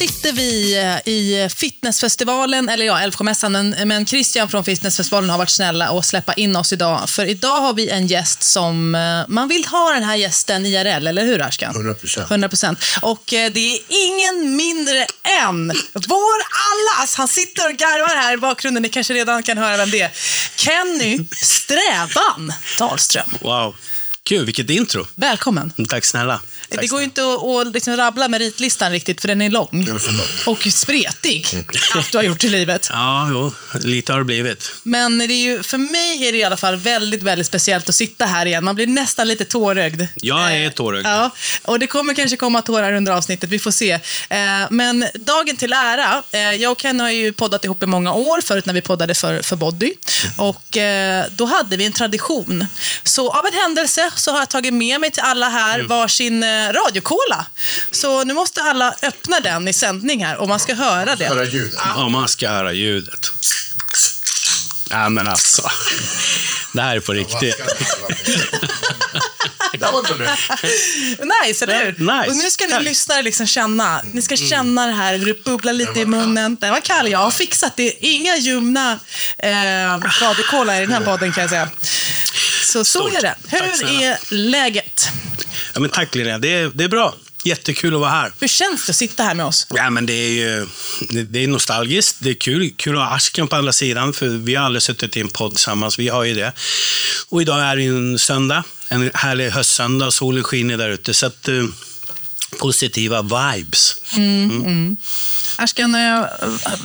Sitter vi eh, i fitnessfestivalen, eller ja, Älvsjömässan, men, men Christian från fitnessfestivalen har varit snälla och släppa in oss idag. För idag har vi en gäst som, eh, man vill ha den här gästen IRL, eller hur Ashkan? 100%. 100%. Och eh, det är ingen mindre än vår allas, han sitter och garvar här i bakgrunden, ni kanske redan kan höra vem det är. Kenny Strävan Dahlström. Wow. Kul, vilket intro. Välkommen. Tack snälla. Det går ju inte att, att liksom rabbla meritlistan riktigt, för den är lång. Och spretig, allt du har gjort i livet. Ja, jo, lite har det blivit. Men det är ju, för mig är det i alla fall väldigt, väldigt speciellt att sitta här igen. Man blir nästan lite tårögd. Jag är tårögd. Ja, och det kommer kanske komma tårar under avsnittet, vi får se. Eh, Men dagen till ära, eh, jag och Ken har ju poddat ihop i många år, förut när vi poddade för, för Body. Och eh, då hade vi en tradition. Så av en händelse så har jag tagit med mig till alla här Mm. varsin eh, radiokola. Så nu måste alla öppna den i sändning här, och man ska höra det. Höra ljudet. Ja, man ska höra ljudet. Ja, men alltså. Det här är på riktigt. Det var inte. Nice, eller hur? Nice. Och nu ska ni Tack. lyssnare liksom känna. Ni ska känna det här, det bubblar lite i munnen. Den var kall, jag har fixat det. Inga ljumna eh, radiokola i den här podden kan jag säga. Så så Stort. är det. Tack Hur snälla. är läget? Ja, men tack Linnea, det är, det är bra. Jättekul att vara här. Hur känns det att sitta här med oss? Ja, men det är ju det, det är nostalgiskt. Det är kul, kul att ha Asken på andra sidan, för vi har aldrig suttit i en podd tillsammans. Vi har ju det. Och idag är det en söndag, en härlig höstsöndag, solen skiner där ute. Så att, eh, positiva vibes. Ashkan, eh,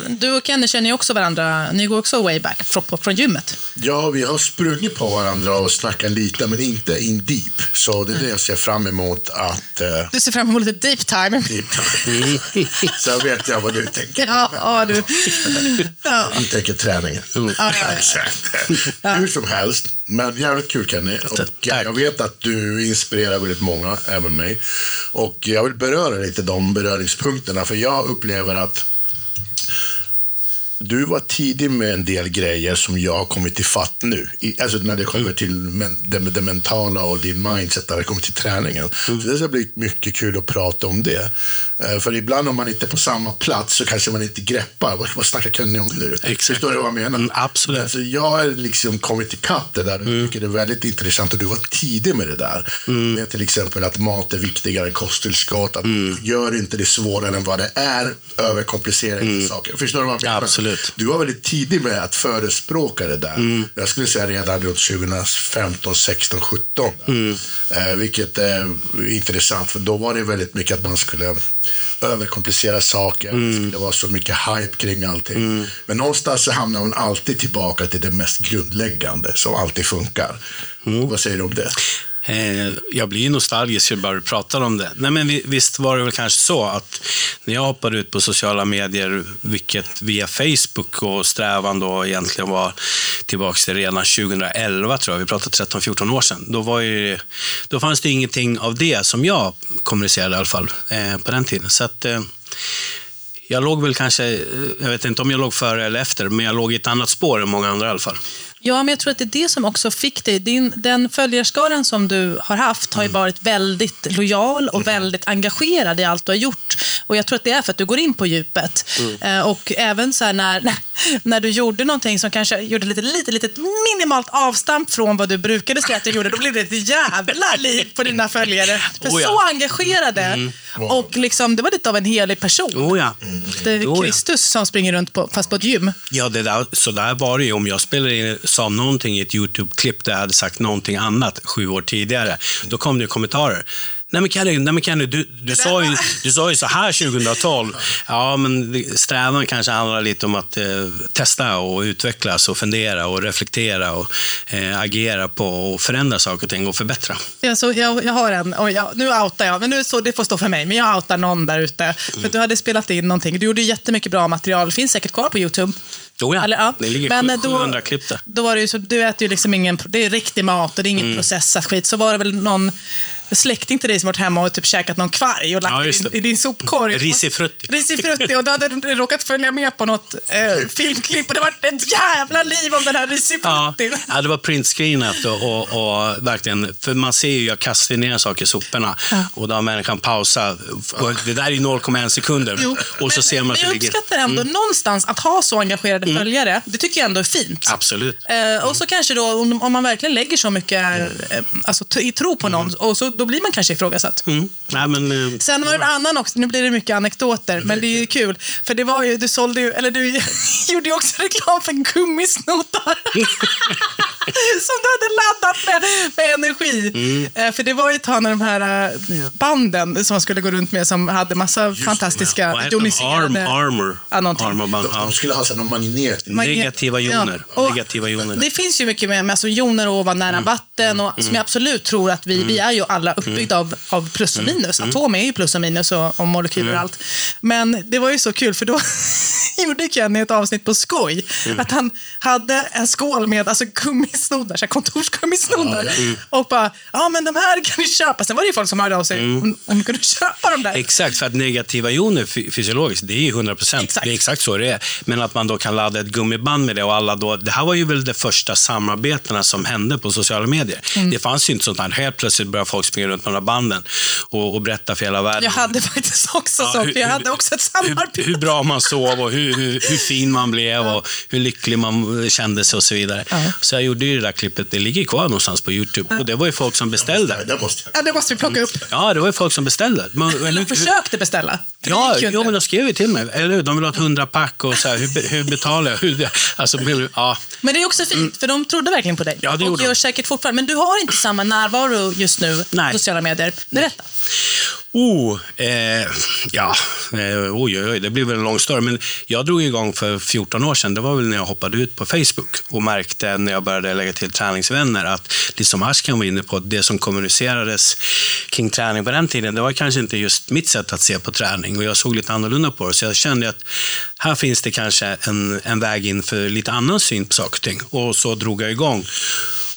du och Kenny känner ju också varandra. Ni går också way back från, från gymmet. Ja, vi har sprungit på varandra och snackat lite, men inte in deep. Så det är det jag ser fram emot att... Uh, Du ser fram emot lite deep time. deep Så vet jag vad du tänker. Ja, ja du. Ja. Du tänker träningen. ja, ja. Hur som helst, men jävligt kul Kenny. Och jag vet att du inspirerar väldigt många, även mig. Och jag vill beröra lite de beröringspunkterna, för jag upplever att du var tidig med en del grejer som jag har kommit till fatt nu. I, alltså när det kommer till men, det, det mentala och din mindset när det kommer till träningen. Så det ska bli mycket kul att prata om det. Eh, för ibland om man inte är på samma plats så kanske man inte greppar. Vad, vad snackar Kenny om nu? Exakt. Förstår du vad jag menar? Mm, absolut. Alltså, jag har liksom kommit ikapp det där Mm. tycker det är väldigt intressant och du var tidig med det där. Med till exempel att mat är viktigare än kosttillskott. Mm. Gör inte det svårare än vad det är. Överkomplicera inte saker. Förstår du vad jag menar? Mm. Absolut. Du var väldigt tidig med att förespråka det där. Mm. Jag skulle säga redan runt 2015, 16, 17. Mm. Eh, vilket är intressant, för då var det väldigt mycket att man skulle överkomplicera saker. Mm. Det vara så mycket hype kring allting. Men någonstans så hamnar hon alltid tillbaka till det mest grundläggande som alltid funkar. Mm. Vad säger du om det? Eh, jag blir nostalgisk bara du pratar om det. Nej, men visst var det väl kanske så att när jag hoppade ut på sociala medier, vilket via Facebook och strävan då egentligen var tillbaka till redan 2011 tror jag, vi pratar 13-14 år sedan. Då, var ju, då fanns det ingenting av det som jag kommunicerade i alla fall eh, på den tiden. Så att, eh, jag låg väl kanske, eh, jag vet inte om jag låg före eller efter, men jag låg i ett annat spår än många andra i alla fall. Ja, men jag tror att det är det som också fick dig. Din, den följarskaran som du har haft har ju varit väldigt lojal och väldigt engagerad i allt du har gjort. Och jag tror att det är för att du går in på djupet. Eh, och även så när, när du gjorde någonting som kanske gjorde lite, lite, lite minimalt avstamp från vad du brukade säga att du gjorde, då blev det ett jävla liv på dina följare. För Oh ja. så engagerade. Och liksom, det var lite av en helig person. Oh ja. Det är Oh ja. Kristus som springer runt på, fast på ett gym. Ja, det där, så där var det ju. Om jag spelade in, sa någonting i ett YouTube-klipp där jag hade sagt någonting annat sju år tidigare, då kom det kommentarer. Nej men Kenny, nej, men Kenny du, du, sa ju, du sa ju så här 2012. Ja, men strävan kanske handlar lite om att eh, testa och utvecklas och fundera och reflektera och eh, agera på och förändra saker och ting och förbättra. Ja, så jag, jag har en, och jag, nu outar jag, men nu så, det får stå för mig, men jag outar någon där ute. För att du hade spelat in någonting. Du gjorde jättemycket bra material, finns säkert kvar på YouTube. Jo, ja. Eller, ja. Det ligger Men, sju- eh, då- 700 klipp där. Då var det ju så, du äter ju liksom ingen, det är riktig mat och det är inget Mm. processat skit. Så var det väl någon släkting till dig som varit hemma och typ käkat någon kvarg och lagt Ja, i din, i din sopkorg. Risifrutti. Risifrutti. Och då hade du råkat följa med på något eh, filmklipp och det var ett jävla liv om den här Ja, risifruttin. ja, det var printscreenat och, och, och verkligen, för man ser ju, jag kastar ner saker i soporna och då har människan pausat. Och det där är ju 0,1 sekunder Jo, och så men- ser man att det jag ligger... uppskattar ändå någonstans att ha så engagerade följare. Det tycker jag ändå är fint. Absolut. Eh, och så kanske då, om, om man verkligen lägger så mycket eh, alltså, i tro på någon, och så, då blir man kanske ifrågasatt. Mm. Nej, men, eh, Sen var det en annan också, nu blir det mycket anekdoter, men det är ju kul. För det var ju, du sålde ju, eller du gjorde ju också reklam för gummisnoddar. Som du hade laddat med, med energi. Mm. Eh, För det var ju ett tag när de här eh, banden som man skulle gå runt med som hade massa fantastiska vad heter de? Arm, armor. Ja. Armorband. De skulle ha så här någon magnet. Negativa joner. Ja, och Negativa joner. Det finns ju mycket med, med alltså joner och vara nära vatten och som jag absolut tror att vi, vi är ju alla uppbyggda av, av plus och minus. Atomer är ju plus och minus och, och molekyler och allt. Men det var ju så kul för då gjorde Kenny ett avsnitt på skoj. Att han hade en skål med alltså, gummisnoddar, så här kontorsgummisnoddar. Och bara, ja men de här kan ni köpa. Sen var det ju folk som hörde av sig om, om de kunde köpa de där. Exakt, för att negativa joner fy- fysiologiskt, det är ju 100 procent. Det är exakt så det är. Men att man då kan ladda ett gummiband med det och alla då, det här var ju väl de första samarbetena som hände på sociala medier. Mm. Det fanns ju inte sånt här. Helt plötsligt började folk springa runt med de där banden och, och berätta för hela världen. Jag hade faktiskt också Ja, sånt. Jag hade också ett samarbete. hur, hur bra man sov och hur, hur, hur fin man blev och hur lycklig man kände sig och så vidare. Ja. Så jag gjorde ju det där klippet, det ligger kvar någonstans på YouTube. Och det var ju folk som beställde. Det måste. Ja, det måste vi plocka upp. Ja, det var ju folk som beställde. Men, Eller försökte beställa. Ja, inte. men de skrev ju till mig. Eller? De vill ha ett hundrapack och så här, hur, hur betalar jag? Hur, alltså, ja. Men det är också fint, för de trodde verkligen på dig. Ja, det och gör de. säkert fortfarande. Men du har inte samma närvaro just nu Nej. på sociala medier. Berätta. Oh, eh, ja, eh, oj, oj, oj, det blir väl en lång story. Men jag drog igång för 14 år sedan. Det var väl när jag hoppade ut på Facebook och märkte när jag började lägga till träningsvänner att, lite som Ashkan var inne på, det som kommunicerades kring träning på den tiden, det var kanske inte just mitt sätt att se på träning och jag såg lite annorlunda på det. Så jag kände att här finns det kanske en, en väg in för lite annan syn på saker och ting. Och så drog jag igång.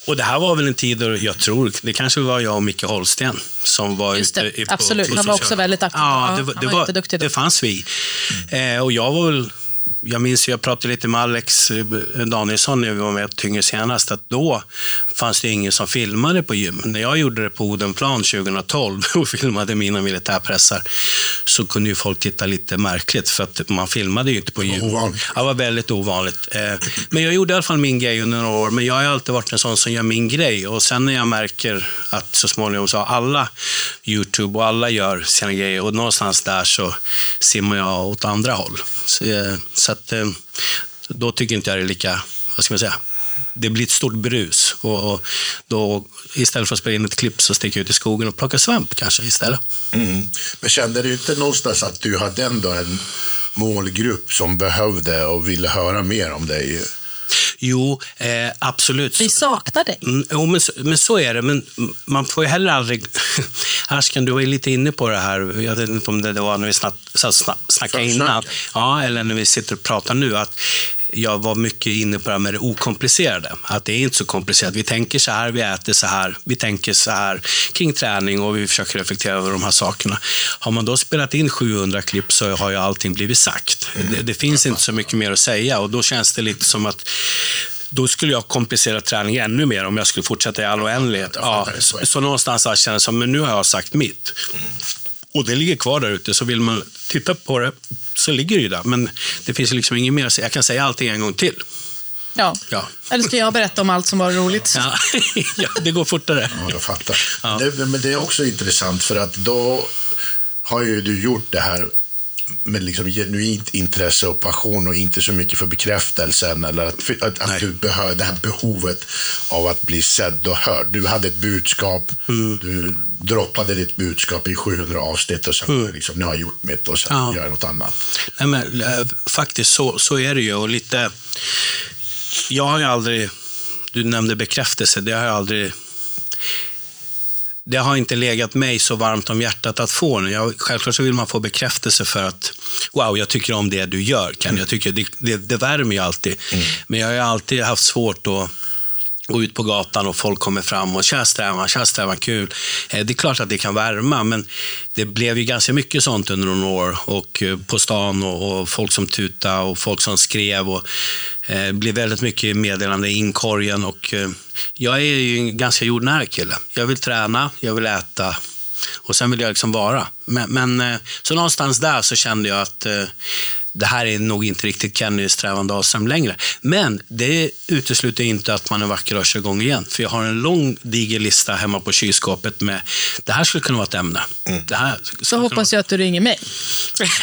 Och det här var väl en tid då jag tror, det kanske var jag och Micke Holsten som var Just det, ute i- på, absolut. på Han var också väldigt aktiv. Ja, det, var- det, var det fanns vi. Eh, och jag var väl, jag minns, jag pratade lite med Alex eh, Danielsson när vi var med och Tyngre senast, att då fanns det ingen som filmade på gym. När jag gjorde det på Odenplan 2012 och filmade mina militärpressar så kunde ju folk titta lite märkligt för att man filmade ju inte på gym. Ja, det var väldigt ovanligt. Eh, Men jag gjorde i alla fall min grej under några år, men jag har alltid varit en sån som gör min grej. Och sen när jag märker att så småningom så har alla YouTube och alla gör sina grejer och någonstans där så simmar jag åt andra håll. Så, eh, så att, eh, då tycker inte jag det är lika, vad ska man säga, det blir ett stort brus. Och, och då, istället för att spela in ett klipp så sticker jag ut i skogen och plockar svamp kanske istället. Mm. Men kände du inte någonstans att du hade ändå en målgrupp som behövde och ville höra mer om dig? Jo, eh, absolut. Vi saknar dig. Mm, jo, men, så- men så är det. Men man får ju heller aldrig... Ashkan, du var ju lite inne på det här. Jag vet inte om det var när vi snack, snack, snackade Snack- innan. Ja, eller när vi sitter och pratar nu. Att jag var mycket inne på det här med det okomplicerade. Att det är inte så komplicerat. Vi tänker så här, vi äter så här, vi tänker så här kring träning och vi försöker reflektera över de här sakerna. Har man då spelat in 700 klipp så har ju allting blivit sagt. Det, det finns inte så mycket mer att säga och då känns det lite som att då skulle jag komplicera träning ännu mer om jag skulle fortsätta i all oändlighet. Ja, så, så någonstans så känner jag som, men nu har jag sagt mitt. Och det ligger kvar där ute, så vill man titta på det så ligger det ju där. Men det finns liksom inget mer att säga. Jag kan säga allting en gång till. Ja. Ja. Eller ska jag berätta om allt som var roligt? Ja, ja det går fortare. Ja, jag fattar. Ja. Det, men det är också intressant för att då har ju du gjort det här med liksom genuint intresse och passion och inte så mycket för bekräftelsen eller att, att, att du behöver det här behovet av att bli sedd och hörd. Du hade ett budskap, Mm. du droppade ditt budskap i 700 avsnitt och sen liksom, nu har jag gjort mitt och sen Mm. Ja. gör jag något annat. Nej, men, eh, faktiskt så, så är det ju. Och lite, jag har ju aldrig, du nämnde bekräftelse, det har jag aldrig det har inte legat mig så varmt om hjärtat att få den. Jag, självklart så vill man få bekräftelse för att wow, jag tycker om det du gör. Kan. Jag tycker det, det, det värmer ju alltid. Men jag har alltid haft svårt att gå ut på gatan och folk kommer fram och tja strävan, tja strävan, kul. Eh, det är klart att det kan värma, men det blev ju ganska mycket sånt under några år. Och eh, på stan och, och folk som tuta och folk som skrev. Och, eh, det blev väldigt mycket meddelande i inkorgen. Och, eh, jag är ju en ganska jordnära kille. Jag vill träna, jag vill äta och sen vill jag liksom vara. Men, men eh, så någonstans där så kände jag att eh, det här är nog inte riktigt Kennys strävan Dahlström längre. Men det utesluter inte att man är vacker och kör igång igen. För jag har en lång diger lista hemma på kylskåpet med, det här skulle kunna vara ett ämne. Mm. Det här Så hoppas jag att du ringer mig.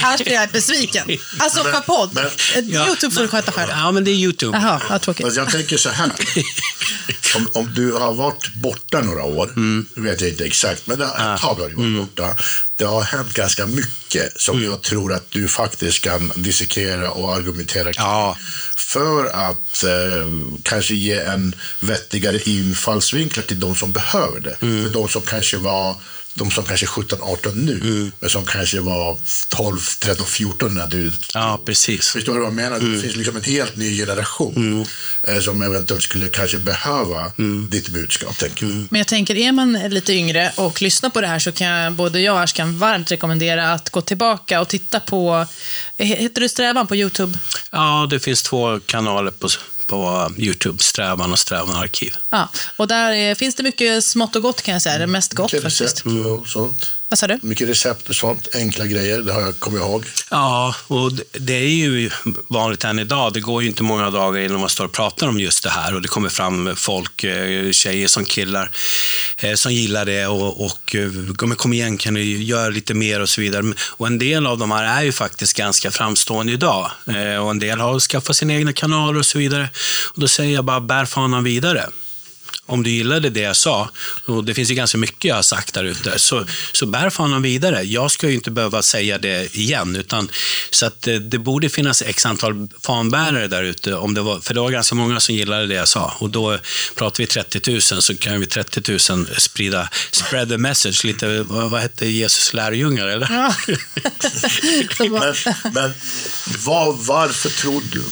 Annars blir jag besviken. Alltså för podd. men- Eh, Youtube får du sköta själv. Ja, men det är YouTube. Jaha, vad tråkigt. Jag tänker så här. Om, om du har varit borta några år, Mm. vet jag inte exakt, men det, ett tag har du varit borta. Det har hänt ganska mycket som Mm. jag tror att du faktiskt kan dissekera och argumentera kring. Ja. För att eh, kanske ge en vettigare infallsvinkel till de som behöver det. Mm. För de som kanske var de som kanske är 17, 18 nu, Mm. men som kanske var 12, 13, 14 när du Ja, precis. Förstår du vad jag menar? Mm. Det finns liksom en helt ny generation eh, som eventuellt skulle kanske behöva Mm. ditt budskap, tänker jag. Men jag tänker, är man lite yngre och lyssnar på det här så kan jag, både jag och Ash kan varmt rekommendera att gå tillbaka och titta på, heter du Strävan på YouTube? Ja, det finns två kanaler på, på YouTube, Strävan och Strävan Arkiv. Ja, och där är, finns det mycket smått och gott kan jag säga. Det mest gott Mycket faktiskt. recept och sånt. Vad sa du? Mycket recept och sånt. Enkla grejer, det har jag kommit ihåg. Ja, och det- är ju vanligt än idag. Det går ju inte många dagar innan man står och pratar om just det här och det kommer fram folk, eh, tjejer som killar, eh, som gillar det och, och eh, men kom igen, kan du göra lite mer och så vidare. Och en del av de här är ju faktiskt ganska framstående idag och en del har skaffat sina egna kanaler och så vidare. Och då säger jag bara, bär fanan vidare om du gillade det jag sa, och det finns ju ganska mycket jag har sagt där ute, så, så bär fanan vidare. Jag ska ju inte behöva säga det igen, utan, så att det, det borde finnas x antal fanbärare där ute, om det var, för det var ganska många som gillade det jag sa. Och då pratar vi 30 000, så kan vi 30 000 sprida, spread the message, lite, vad, vad hette Jesus lärjungar, eller? Ja. Men, men vad, varför tror du?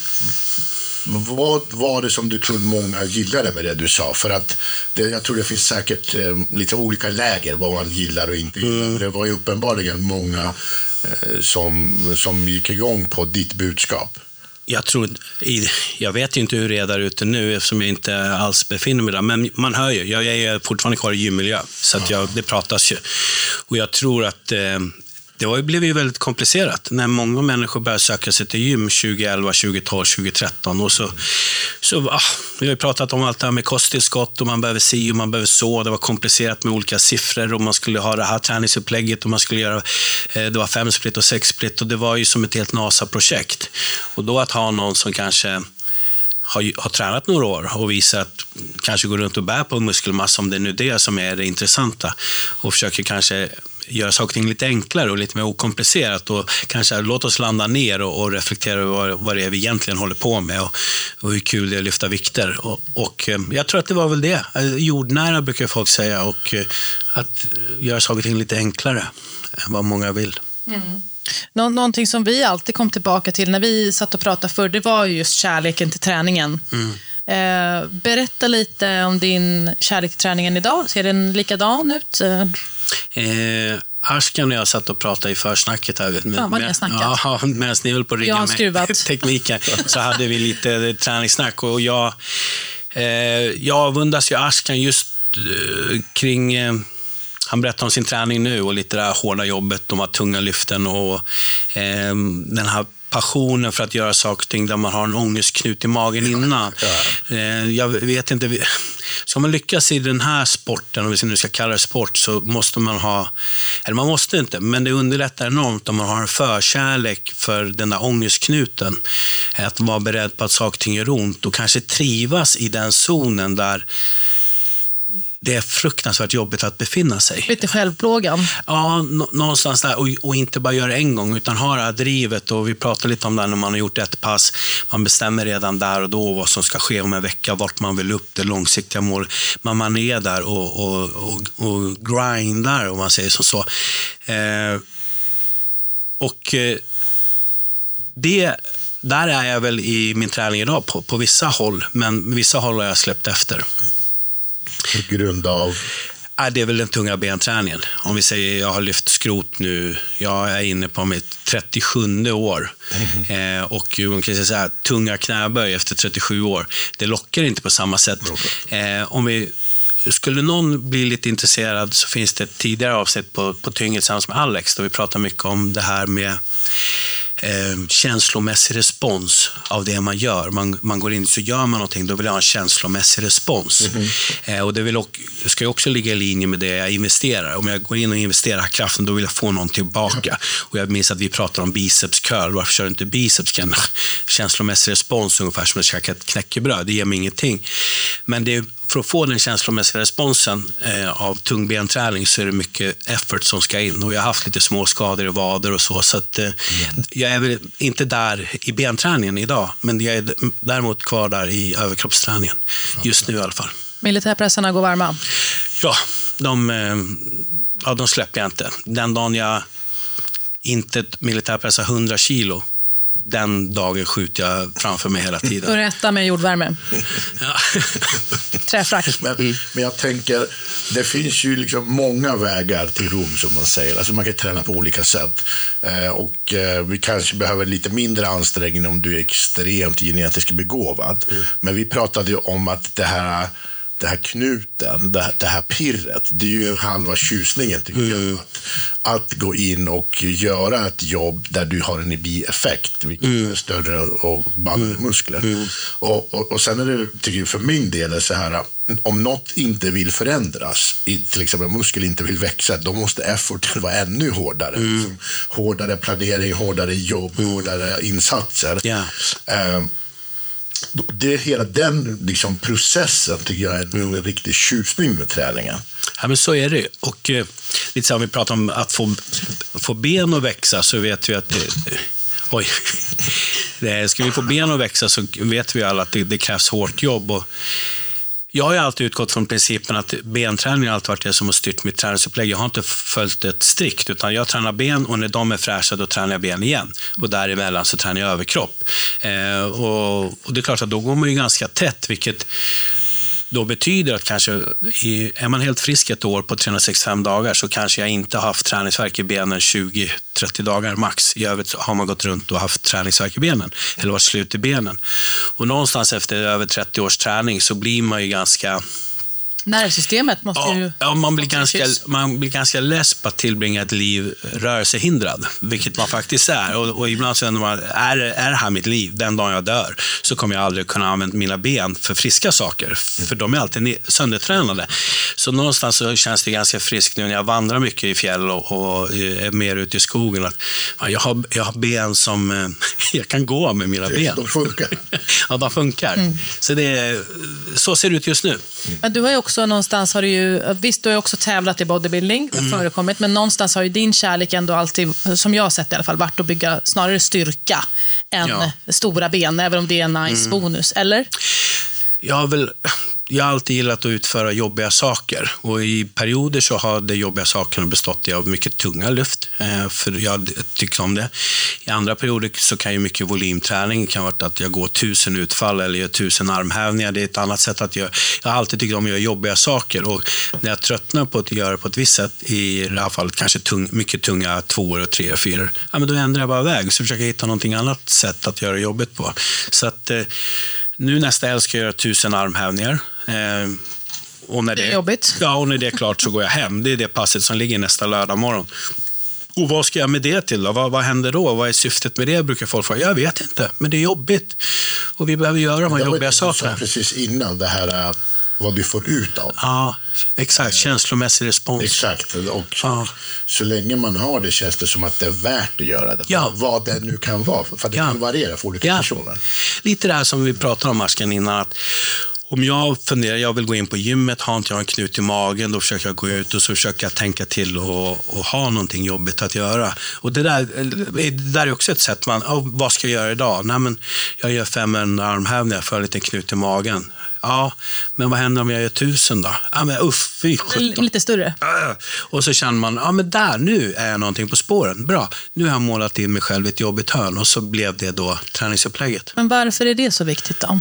Vad var det som du tror många gillade med det du sa? För att det, jag tror det finns säkert eh, lite olika läger vad man gillar och inte gillar. Det var ju uppenbarligen många eh, som, som gick igång på ditt budskap. Jag, tror, jag vet ju inte hur det är där ute nu eftersom jag inte alls befinner mig där. Men man hör ju, jag är fortfarande kvar i gymmiljö. Så att jag, det pratas ju. Och jag tror att eh, det blev ju väldigt komplicerat när många människor började söka sig till gym 2011, 2012, 2013. Och så, så, ah, vi har ju pratat om allt det här med kosttillskott och man behöver si och man behöver så. Det var komplicerat med olika siffror och man skulle ha det här träningsupplägget och man skulle göra, eh, det var fem split och sex split och det var ju som ett helt NASA-projekt. Och då att ha någon som kanske har, har tränat några år och visar att kanske går runt och bär på muskelmassa, om det är nu det som är det intressanta, och försöker kanske göra saker och ting lite enklare och lite mer okomplicerat och kanske låt oss landa ner och, och reflektera över vad, vad det är vi egentligen håller på med och, och hur kul det är att lyfta vikter. Och, och eh, jag tror att det var väl det. Eh, Jordnära brukar folk säga och eh, att göra saker och ting lite enklare än vad många vill. Nå- någonting som vi alltid kom tillbaka till när vi satt och pratade förr, det var ju just kärleken till träningen. Eh, berätta lite om din kärlek till träningen idag. Ser den likadan ut? Eh, Eh, Ashkan och jag satt och pratade i försnacket här. Med, Ja, vad ni har snackat. Ja, medan ni höll på att skruvat. med tekniken så hade vi lite träningssnack. Och jag, eh, jag avundas ju Ashkan just eh, kring... Eh, han berättar om sin träning nu och lite det här hårda jobbet, de här tunga lyften och eh, den här passionen för att göra saker och ting där man har en ångestknut i magen innan. Eh, jag vet inte, ska man lyckas i den här sporten, om vi nu ska kalla det sport, så måste man ha, eller man måste inte, men det underlättar enormt om man har en förkärlek för den där ångestknuten. Att vara beredd på att saker och ting gör ont och kanske trivas i den zonen där det är fruktansvärt jobbigt att befinna sig. lite självplågan. Ja, nå- någonstans där. Och, och inte bara göra det en gång, utan ha det här drivet. Och vi pratade lite om det här när man har gjort ett pass. Man bestämmer redan där och då vad som ska ske om en vecka, vart man vill upp, det långsiktiga målet. Men man är där och, och, och, och grindar, om man säger som så. Eh, och eh, det där är jag väl i min träning idag på, på vissa håll, men vissa håll har jag släppt efter. På grund av? Ja, det är väl den tunga benträningen. Om vi säger jag har lyft skrot nu, jag är inne på mitt 37 år. Mm. Eh, och man kan säga tunga knäböj efter 37 år, det lockar inte på samma sätt. Eh, om vi skulle någon bli lite intresserad så finns det ett tidigare avsnitt på, på Tyngel tillsammans med Alex där vi pratar mycket om det här med eh, känslomässig respons av det man gör. Man, man går in så gör man någonting, då vill jag ha en känslomässig respons. Mm -hmm. eh, och det vill, ska ju också ligga i linje med det jag investerar. Om jag går in och investerar kraften, då vill jag få någon tillbaka. Och jag minns att vi pratade om biceps curl. Varför kör du inte biceps? Känslomässig respons, ungefär som att käka ett knäckebröd. Det ger mig ingenting. Men det för att få den känslomässiga responsen eh, av tung benträning så är det mycket effort som ska in. Och jag har haft lite små skador i vader och så. så att, eh, mm. Jag är väl inte där i benträningen idag, men jag är däremot kvar där i överkroppsträningen. Just nu i alla fall. Militärpressarna går varma? Ja, de, eh, ja, de släpper jag inte. Den dagen jag inte militärpressar 100 kilo, den dagen skjuter jag framför mig hela tiden. Och rätta med jordvärme. Ja. Träfrack. Men, men jag tänker, det finns ju liksom många vägar till Rom som man säger. Alltså man kan träna på olika sätt. Eh, och eh, vi kanske behöver lite mindre ansträngning om du är extremt genetiskt begåvad. Mm. Men vi pratade ju om att det här det här knuten, det här, det här pirret, det är ju halva tjusningen tycker mm. jag. Att, att, gå in och göra ett jobb där du har en bieffekt, vilket mm. är större och bandmuskler. Mm. mm. Och, och, och sen är det, tycker jag för min del, är så här, om något inte vill förändras, till exempel muskel inte vill växa, då måste efforten vara ännu hårdare. Mm. Hårdare planering, hårdare jobb, mm. hårdare insatser. Yeah. Um, det, hela den liksom, processen tycker jag är en, en riktig tjusning med träningen. Ja, men så är det. Och eh, lite som vi pratar om att få, få ben att växa, så vet vi att det, Oj. Ska vi få ben att växa så vet vi alla att det, det krävs hårt jobb. Och jag har alltid utgått från principen att benträning har alltid varit det som har styrt mitt träningsupplägg. Jag har inte följt ett strikt, utan jag tränar ben och när de är fräscha då tränar jag ben igen. Och däremellan så tränar jag överkropp. Eh, och, och, det är klart att då går man ju ganska tätt, vilket då betyder att kanske är man helt frisk ett år på 365 dagar så kanske jag inte har haft träningsverk i benen 20-30 dagar max. I övrigt har man gått runt och haft träningsverk i benen eller varit slut i benen. Och någonstans efter över 30 års träning så blir man ju ganska Nervsystemet måste ja, ju... Ja, man blir, ganska, man blir ganska less på att tillbringa ett liv rörelsehindrad, vilket man faktiskt är. Och, och ibland så undrar man, är, är det här mitt liv? Den dagen jag dör så kommer jag aldrig kunna använda mina ben för friska saker, för de är alltid söndertränade. Så någonstans så känns det ganska friskt nu när jag vandrar mycket i fjäll och, och är mer ute i skogen. Att, ja, jag, har, jag har ben som eh, jag kan gå med mina ben. De funkar. ja, de funkar. Mm. Så, det, så ser det ut just nu. Men du har ju också någonstans, har du ju, visst du har också tävlat i bodybuilding, mm. förekommit, men någonstans har ju din kärlek ändå alltid, som jag har sett i alla fall, varit att bygga snarare styrka än ja. stora ben, även om det är en nice mm. bonus, eller? Jag har väl jag har alltid gillat att utföra jobbiga saker och i perioder så har de jobbiga sakerna bestått av mycket tunga lyft, eh, för jag tycker om det. I andra perioder så kan ju mycket volymträning, kan vara att jag går tusen utfall eller gör tusen armhävningar. Det är ett annat sätt att göra. Jag har alltid tyckt om att göra jobbiga saker och när jag tröttnar på att göra det på ett visst sätt, i det här fallet kanske tung, mycket tunga tvåor och tre och fyror, ja, men då ändrar jag bara väg och så försöker jag hitta någonting annat sätt att göra jobbet på. Så att eh, nu nästa helg ska jag göra tusen armhävningar. Eh, och när det, det är jobbigt. Ja, och när det är klart så går jag hem. Det är det passet som ligger nästa lördag morgon. Och vad ska jag med det till? Då? Vad, vad händer då? Vad är syftet med det? brukar folk fråga. Jag vet inte, men det är jobbigt. Och vi behöver göra de här jobbiga sakerna. Precis innan det här äh, vad du får ut av Ja, exakt. Känslomässig respons. Exakt. Och ja. så länge man har det känns det som att det är värt att göra det. Ja. Vad det nu kan vara. För det ja. kan variera för olika ja. personer. Lite det här som vi pratade om, Arskan, innan. Att om jag funderar, jag vill gå in på gymmet, har inte jag en knut i magen, då försöker jag gå ut och så försöker jag tänka till och, och ha någonting jobbigt att göra. Och det där, det där är också ett sätt, man, oh, vad ska jag göra idag? Nej, men jag gör fem armhävningar för en liten knut i magen. Ja, men vad händer om jag gör tusen då? Ja, men uff, fy sjutton. Lite större. Ah. Och så känner man, ja men där, nu är jag någonting på spåren. Bra, nu har jag målat in mig själv i ett jobbigt hörn och så blev det då träningsupplägget. Men varför är det så viktigt då?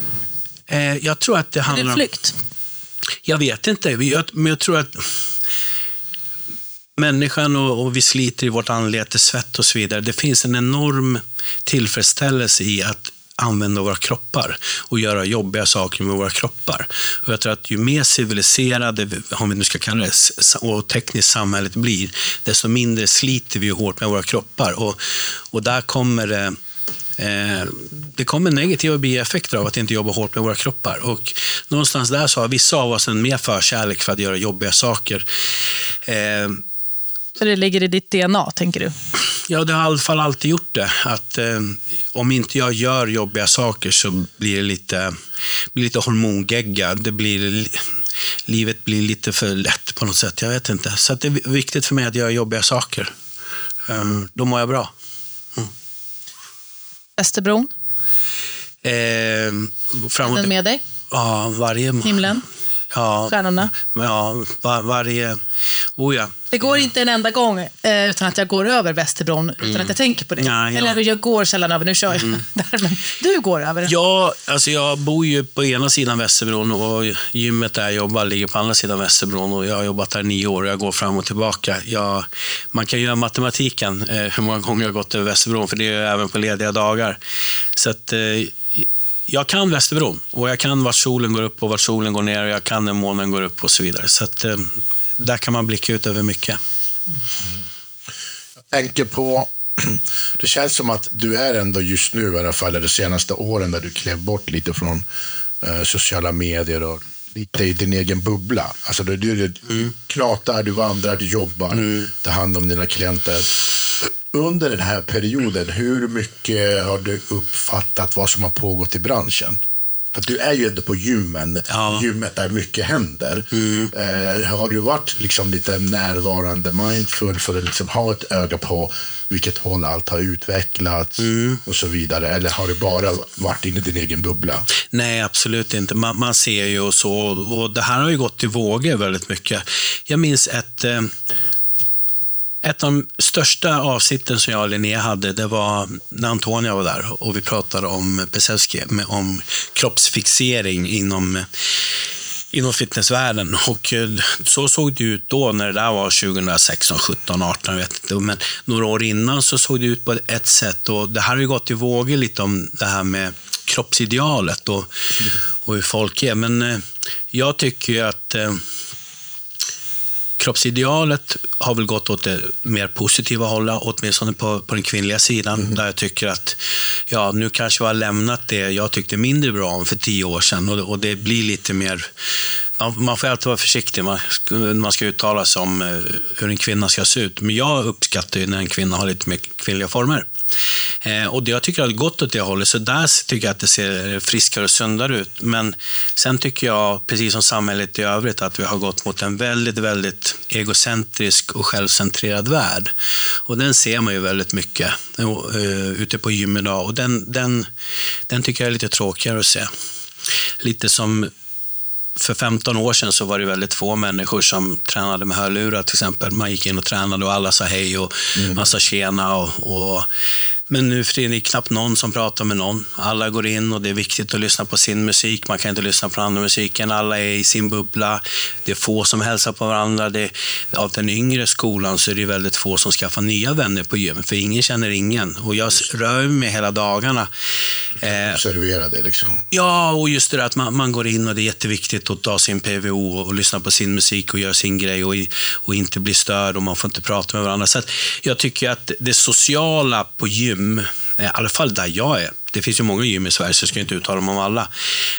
Eh, jag tror att det Är handlar det om... flykt? Jag vet inte, jag, men jag tror att människan och, och vi sliter i vårt anlete, svett och så vidare. Det finns en enorm tillfredsställelse i att använda våra kroppar och göra jobbiga saker med våra kroppar. Och jag tror att ju mer civiliserade, om vi nu ska kalla det, och tekniskt samhället blir, desto mindre sliter vi hårt med våra kroppar. Och, och där kommer det Eh, det kommer negativa bieffekter av att inte jobba hårt med våra kroppar. Och någonstans där så har vissa av oss en mer förkärlek för att göra jobbiga saker. Eh, så det ligger i ditt DNA, tänker du? Ja, det har i alla fall alltid gjort det. Att eh, om inte jag gör jobbiga saker så blir det lite, blir lite hormongegga. Det blir, li- livet blir lite för lätt på något sätt. Jag vet inte. Så det är viktigt för mig att göra jobbiga saker. Eh, då mår jag bra. Västerbron, Eh, framåt, den med dig? ja, varje... Himlen? Ja, Stjärnorna? ja, var, varje... Oh ja. Det går inte en enda gång eh, utan att jag går över Västerbron utan att jag tänker på det. Mm. Ja, Mm. ja. Eller jag går sällan över, nu kör jag där, men du går över. Ja, alltså jag bor ju på ena sidan Västerbron och gymmet där jag jobbar ligger på andra sidan Västerbron och jag har jobbat där nio år och jag går fram och tillbaka. Jag, man kan göra matematiken eh, hur många gånger jag har gått över Västerbron, för det är ju även på lediga dagar. Så att, eh, jag kan Västerbron och jag kan vart solen går upp och vart solen går ner och jag kan när månen går upp och så vidare. Så att, eh, där kan man blicka ut över mycket. tänker på, det känns som att du är ändå just nu i alla fall, de senaste åren, där du klev bort lite från eh, sociala medier och lite i din egen bubbla. Alltså du, du, du knatar, du vandrar, du jobbar, tar hand om dina klienter. Under den här perioden, hur mycket har du uppfattat vad som har pågått i branschen? För du är ju ändå på gymmen, Ja. gymmet där mycket händer. Eh, har du varit liksom lite närvarande, mindful, för att liksom ha ett öga på vilket håll allt har utvecklats och så vidare? Eller har du bara varit inne i din egen bubbla? Nej, absolut inte. Man, man ser ju och så. Och det här har ju gått i vågor väldigt mycket. Jag minns ett, eh, ett av de största avsnitten som jag och Linnea hade, det var när Antonia var där och vi pratade om Pesevski, om kroppsfixering inom inom fitnessvärlden. Och eh, så såg det ut då när det där var 2016, 17, 18, jag vet inte. Men några år innan så såg det ut på ett sätt. Och det här har ju gått i vågor lite om det här med kroppsidealet och, och hur folk är. Men eh, jag tycker ju att eh, kroppsidealet har väl gått åt det mer positiva hållet, åtminstone på, på den kvinnliga sidan, där jag tycker att ja, nu kanske vi har lämnat det jag tyckte mindre bra om för tio år sedan och, och det blir lite mer man får alltid vara försiktig när man ska uttala sig om eh, hur en kvinna ska se ut. Men jag uppskattar ju när en kvinna har lite mer kvinnliga former. Eh, och det jag tycker har gått åt det hållet, så där tycker jag att det ser friskare och sundare ut. Men sen tycker jag, precis som samhället i övrigt, att vi har gått mot en väldigt, väldigt egocentrisk och självcentrerad värld. Och den ser man ju väldigt mycket eh, eh, ute på gym idag. Och den, den, den tycker jag är lite tråkigare att se. Lite som för 15 år sedan så var det väldigt få människor som tränade med hörlurar till exempel. Man gick in och tränade och alla sa hej och man sa tjena. Och, och, men nu för tiden är det knappt någon som pratar med någon. Alla går in och det är viktigt att lyssna på sin musik. Man kan inte lyssna på andra musiken. Alla är i sin bubbla. Det är få som hälsar på varandra. Det, av den yngre skolan så är det väldigt få som skaffar nya vänner på gym. För ingen känner ingen. Och jag rör mig hela dagarna. Eh, Observera det liksom. Ja, och just det där att man, man går in och det är jätteviktigt att ta sin PVO och, och lyssna på sin musik och göra sin grej och, och inte bli störd och man får inte prata med varandra. Så jag tycker att det sociala på gym, gym, eh, i alla fall där jag är, det finns ju många gym i Sverige så jag ska inte uttala mig om alla,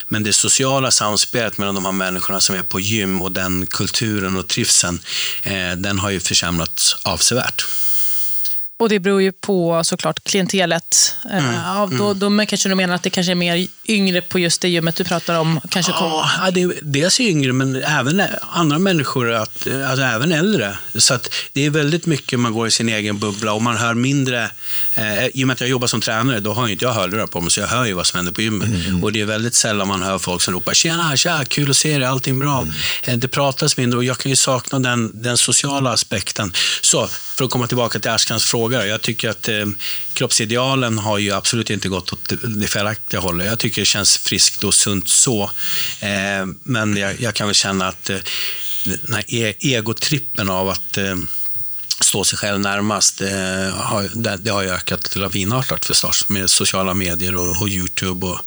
men det sociala samspelet mellan de här människorna som är på gym och den kulturen och trivseln, eh, den har ju försämrats avsevärt. Och det beror ju på såklart klientelet. Eh, Mm, Ja, då, då men kanske du menar att det kanske är mer yngre på just det gymmet du pratar om. Kanske kom- Ja, det är dels yngre, men även andra människor, att, alltså även äldre. Så att det är väldigt mycket man går i sin egen bubbla och man hör mindre. Eh, I och med att jag jobbar som tränare, då har ju inte jag hörlurar på mig, så jag hör ju vad som händer på gymmet. Och det är väldigt sällan man hör folk som ropar “Tjena, tja, kul att se dig, allting bra?” Eh, Det pratas mindre och jag kan ju sakna den, den sociala aspekten. Så, för att komma tillbaka till Ashkans fråga. Jag tycker att eh, kroppsidealen har ju absolut inte gått åt det- felaktiga hållet. Jag tycker det känns friskt och sunt så. Eh, men jag, jag kan väl känna att eh, den här e- egotrippen av att eh, stå sig själv närmast, eh, har, det, det har ju ökat lavinartat förstås med sociala medier och, och Youtube och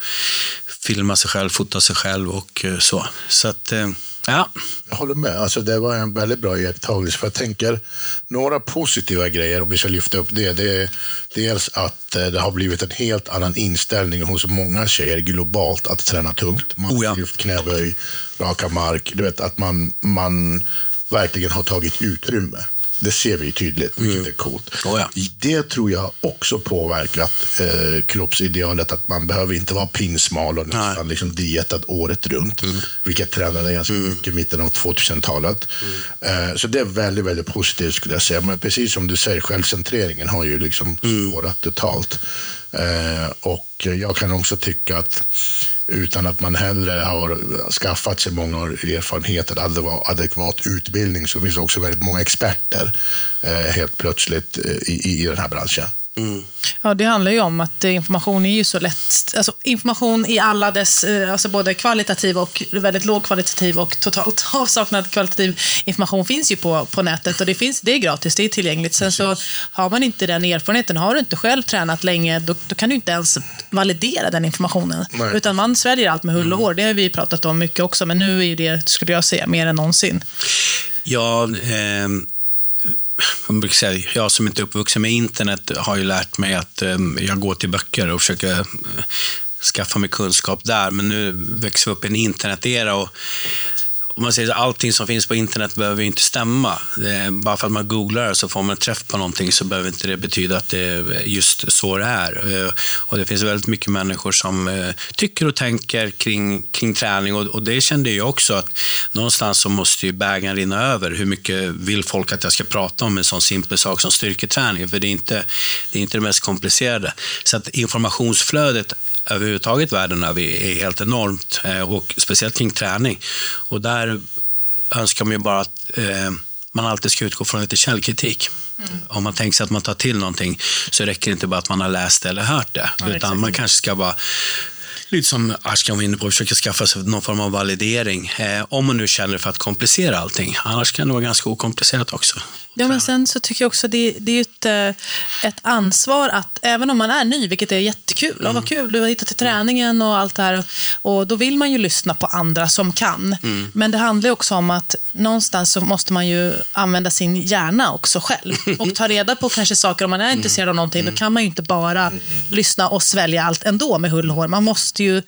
filma sig själv, fota sig själv och eh, så. Så att, eh, ja. Jag håller med. Alltså, det var en väldigt bra iakttagelse. För jag tänker, några positiva grejer, om vi ska lyfta upp det, det är dels att eh, det har blivit en helt annan inställning hos många tjejer globalt att träna tungt. Man Oh ja. har lyft knäböj, raka mark. Du vet, att man, man verkligen har tagit utrymme. Det ser vi tydligt, vilket är coolt. Oh ja. Det tror jag också påverkat eh, kroppsidealet, att man behöver inte vara pinsmal och nästan liksom dietad året runt, vilket tränade ganska mycket i mitten av 2000-talet. Eh, så det är väldigt, väldigt positivt skulle jag säga. Men precis som du säger, självcentreringen har ju liksom spårat totalt. Eh, och jag kan också tycka att utan att man hellre har skaffat sig många erfarenheter, adekvat- adekvat utbildning, så finns det också väldigt många experter eh, helt plötsligt eh, i, i den här branschen. Ja, det handlar ju om att information är ju så lätt. Alltså, information i alla dess, eh, alltså både kvalitativ och väldigt lågkvalitativ och totalt avsaknad kvalitativ information finns ju på, på nätet och det, finns, det är gratis, det är tillgängligt. Sen så har man inte den erfarenheten, har du inte själv tränat länge, då, då kan du inte ens validera den informationen. Nej. Utan man sväljer allt med hull och hår. Det har vi pratat om mycket också, men nu är det, skulle jag säga, mer än någonsin. Ja, eh, jag, brukar säga, jag som inte är uppvuxen med internet har ju lärt mig att eh, jag går till böcker och försöker eh, skaffa mig kunskap där. Men nu växer vi upp i en internetera och om man säger så, allting som finns på internet behöver ju inte stämma. Det är, bara för att man googlar så får man träff på någonting så behöver inte det betyda att det är just så det är. Eh, och det finns väldigt mycket människor som eh, tycker och tänker kring, kring träning och, och det kände jag också att någonstans så måste ju bägaren rinna över. Hur mycket vill folk att jag ska prata om en sån simpel sak som styrketräning? För det är inte det, är inte det mest komplicerade. Så att informationsflödet överhuvudtaget världen över är helt enormt, eh, och speciellt kring träning. Och där önskar man ju bara att eh, man alltid ska utgå från lite källkritik. Om man tänker sig att man tar till någonting så räcker det inte bara att man har läst eller hört det. Ja, utan exakt. man kanske ska bara Lite som Ashkan var inne på, försöka skaffa sig någon form av validering. Eh, om man nu känner för att komplicera allting. Annars kan det vara ganska okomplicerat också. Ja, men sen så tycker jag också det, det är ett, eh, ett ansvar att, även om man är ny, vilket är jättekul, mm. vad kul, du har hittat till träningen och allt det här, och då vill man ju lyssna på andra som kan. Men det handlar också om att någonstans så måste man ju använda sin hjärna också själv och ta reda på kanske saker, om man är intresserad av någonting, då kan man ju inte bara lyssna och svälja allt ändå med hull och hår. Man måste ju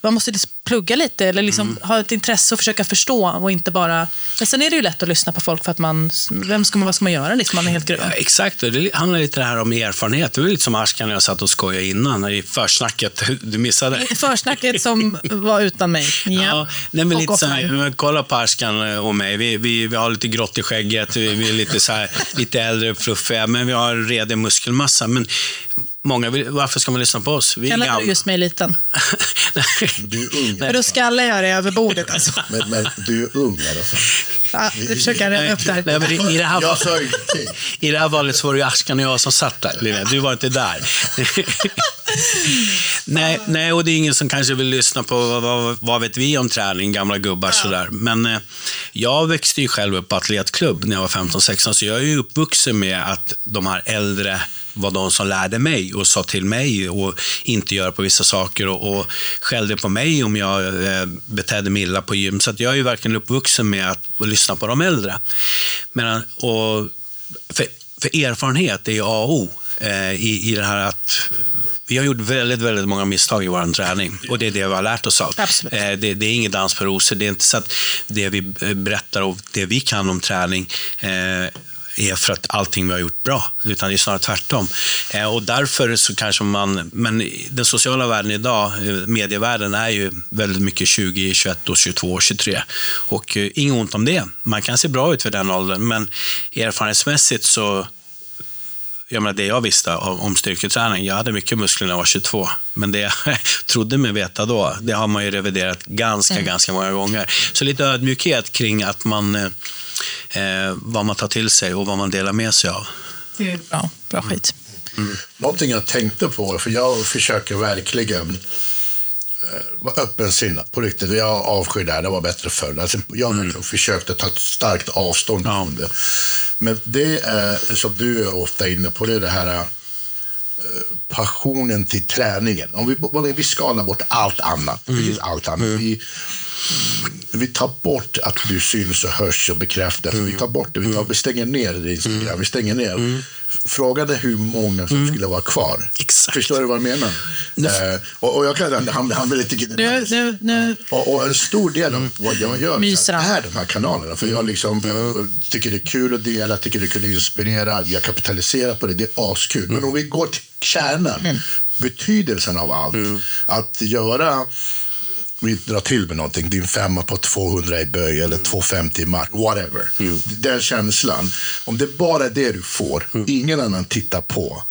man måste plugga lite eller liksom ha ett intresse och försöka förstå och inte bara... Men sen är det ju lätt att lyssna på folk för att man... Vem ska man, vad ska man göra liksom? Man är helt grön. Ja, exakt, det handlar lite här om erfarenhet. Det var lite som Ashkan när jag satt och skojade innan i försnacket. Du missade. Försnacket som var utan mig. Ja. Ja, nej, men Och lite så här, kolla på Ashkan och mig. Vi, vi, vi har lite grått i skägget, vi, vi är lite, så här, lite äldre, fluffiga, men vi har redig muskelmassa. Men många vill, varför ska man lyssna på oss? Vi är Kallar gamla. du just mig liten? Nej. Du är ung, För då skallar jag dig över bordet alltså. men, men du är ung i alla fall. Ja, det försöker jag upp där. Nej, men i, i, det här, Jag sa ingenting. I det här valet så var det ju Ashkan och jag som satt där, Linnea. Du var inte där. nej, nej, och det är ingen som kanske vill lyssna på vad, vad, vet vi om träning, gamla gubbar sådär. Men eh, jag växte ju själv upp på atletklubb när jag var 15-16, så jag är ju uppvuxen med att de här äldre var de som lärde mig och sa till mig och inte göra på vissa saker och, och skällde på mig om jag eh, betedde mig illa på gym. Så jag är ju verkligen uppvuxen med att lyssna på de äldre. Men, och för, för erfarenhet är ju A och O eh, i, i det här att vi har gjort väldigt, väldigt många misstag i vår träning och det är det vi har lärt oss av. Absolut. Eh, det, det är ingen dans på rosor. Det är inte så att det vi berättar och det vi kan om träning eh, är för att allting vi har gjort bra, utan det är snarare tvärtom. Eh, och därför så kanske man, men den sociala världen idag, medievärlden, är ju väldigt mycket 20, 21, och 22, 23. Och inget ont om det. Man kan se bra ut för den åldern, men erfarenhetsmässigt så jag menar, det jag visste om styrketräning, jag hade mycket muskler när jag var 22. Men det jag trodde mig veta då, det har man ju reviderat ganska, mm. ganska många gånger. Så lite ödmjukhet kring att man, eh, vad man tar till sig och vad man delar med sig av. Det är bra, bra skit. Mm. Någonting jag tänkte på, för jag försöker verkligen Eh, var öppensinnad på riktigt. Jag avskyr det här, det var bättre förr. Alltså, jag mm. försökte ta ett starkt avstånd ja. från det. Men det är, som du är ofta inne på, det är det här eh, passionen till träningen. Om vi, vi skalar bort allt annat, mm. allt annat. Mm. Vi, vi tar bort att du syns och hörs och bekräftas. Mm. Vi tar bort det. Vi, tar, vi stänger ner det Instagram. Mm. Vi stänger ner. Mm. Frågan är hur många som mm. skulle vara kvar. Exakt. Förstår du vad jag menar? Uh, och, och, jag kan, han, han vill inte... Nu, nu, nu. Och, och, en stor del av vad jag gör är de här kanalerna. För jag liksom, mm. tycker det är kul att dela, tycker det är kul att inspirera. Jag kapitaliserar på det. Det är askul. Men om vi går till kärnan, betydelsen av allt. Att göra vi drar till med någonting, din femma på 200 i böj eller 250 i mark, whatever. Mm. Den känslan, om det bara är det du får, mm. ingen annan tittar på,